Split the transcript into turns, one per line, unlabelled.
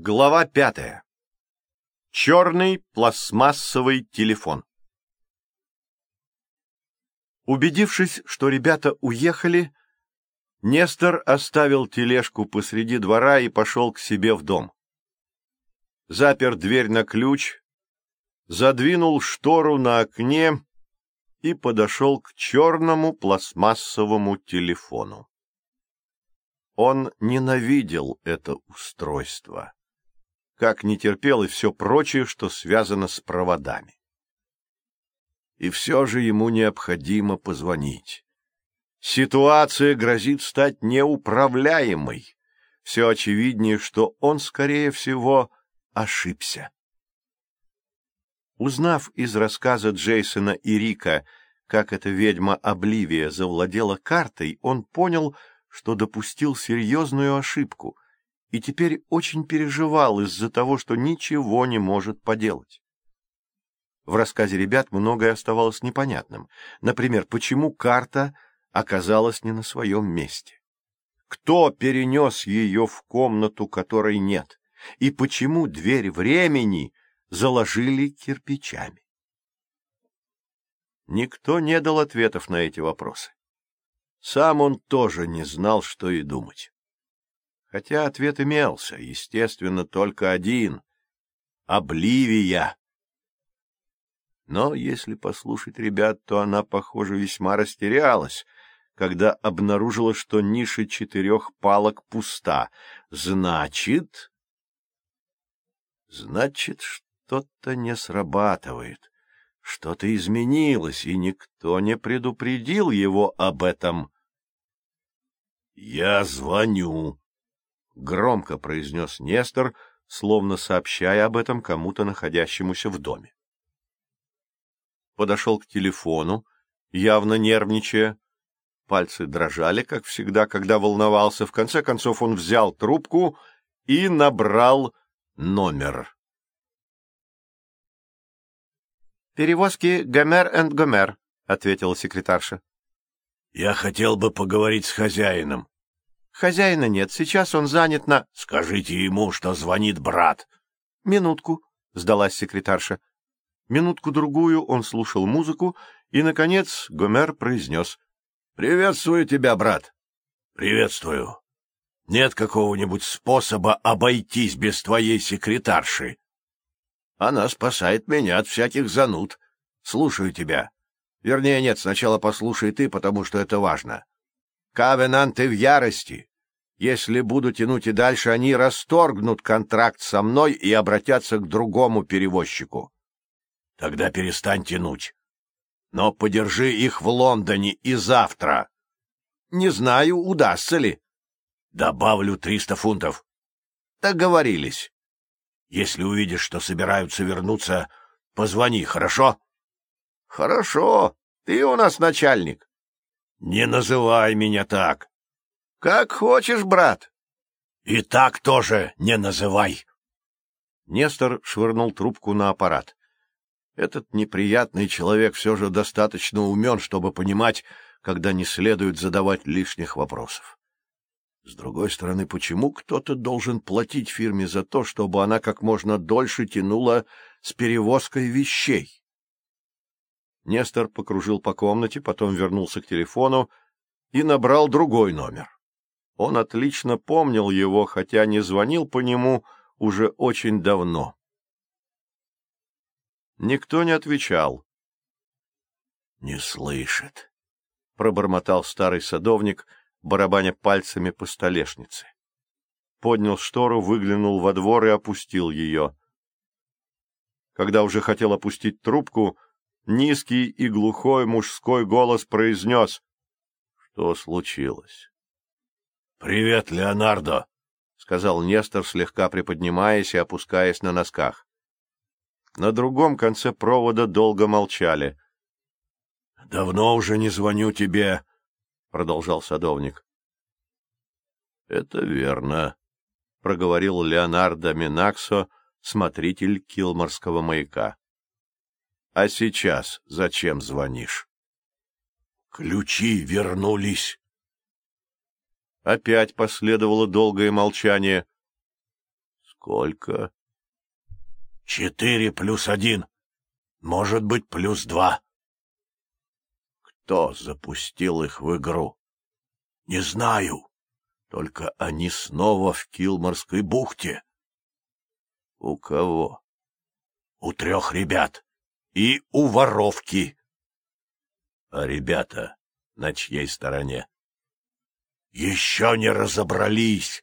Глава пятая. Черный пластмассовый телефон. Убедившись, что ребята уехали, Нестор оставил тележку посреди двора и пошел к себе в дом. Запер дверь на ключ, задвинул штору на окне и подошел к черному пластмассовому телефону. Он ненавидел это устройство, как не терпел и все прочее, что связано с проводами. И все же ему необходимо позвонить. Ситуация грозит стать неуправляемой. Все очевиднее, что он, скорее всего, ошибся. Узнав из рассказа Джейсона и Рика, как эта ведьма Обливия завладела картой, он понял, что допустил серьезную ошибку и теперь очень переживал из-за того, что ничего не может поделать. В рассказе ребят многое оставалось непонятным. Например, почему карта оказалась не на своем месте? Кто перенес ее в комнату, которой нет? И почему дверь времени заложили кирпичами? Никто не дал ответов на эти вопросы. Сам он тоже не знал, что и думать. Хотя ответ имелся, естественно, только один — Обливия. Но если послушать ребят, то она, похоже, весьма растерялась, когда обнаружила, что ниша четырех палок пуста. Значит... Значит, что-то не срабатывает, что-то изменилось, и никто не предупредил его об этом. — Я звоню, — громко произнес Нестор, словно сообщая об этом кому-то, находящемуся в доме подошел к телефону, явно нервничая. Пальцы дрожали, как всегда, когда волновался. В конце концов он взял трубку и набрал номер.
«Перевозки Гомер энд Гомер», — ответила секретарша.
«Я хотел бы поговорить с хозяином».
«Хозяина нет, сейчас он занят на...»
«Скажите ему, что звонит брат».
«Минутку», — сдалась секретарша. Минутку-другую он слушал музыку, и, наконец, Гомер произнес.
— Приветствую тебя, брат. — Приветствую. Нет какого-нибудь способа обойтись без твоей секретарши? Она спасает меня от всяких зануд. Слушаю тебя. Вернее, нет, сначала послушай ты, потому что это важно. Кавенанты в ярости. Если буду тянуть и дальше, они расторгнут контракт со мной и обратятся к другому перевозчику. Тогда перестань тянуть. Но подержи их в Лондоне и завтра. Не знаю, удастся ли. Добавлю триста фунтов. Договорились. Если увидишь, что собираются вернуться, позвони, хорошо? Хорошо. Ты у нас начальник. Не называй меня так. Как хочешь, брат. И так тоже не называй.
Нестор швырнул трубку на аппарат. Этот неприятный человек все же достаточно умен, чтобы понимать, когда не следует задавать лишних вопросов. С другой стороны, почему кто-то должен платить фирме за то, чтобы она как можно дольше тянула с перевозкой вещей? Нестор покружил по комнате, потом вернулся к телефону и набрал другой номер. Он отлично помнил его, хотя не звонил по нему уже очень давно. Никто не отвечал.
— Не слышит, —
пробормотал старый садовник, барабаня пальцами по столешнице. Поднял штору, выглянул во двор и опустил ее. Когда уже хотел опустить трубку, низкий и глухой мужской голос произнес. Что случилось?
— Привет, Леонардо! — сказал Нестор, слегка приподнимаясь и опускаясь на носках.
На другом конце провода долго молчали.
— Давно уже не звоню тебе, — продолжал садовник.
— Это верно, — проговорил Леонардо Минаксо, смотритель Килморского маяка. — А сейчас зачем звонишь?
— Ключи вернулись.
Опять последовало долгое молчание. — Сколько?
Четыре плюс один. Может быть, плюс два.
Кто запустил их в игру?
Не знаю. Только они снова в Килморской бухте.
У кого?
У трех ребят. И у воровки.
А ребята на чьей стороне?
Еще не разобрались.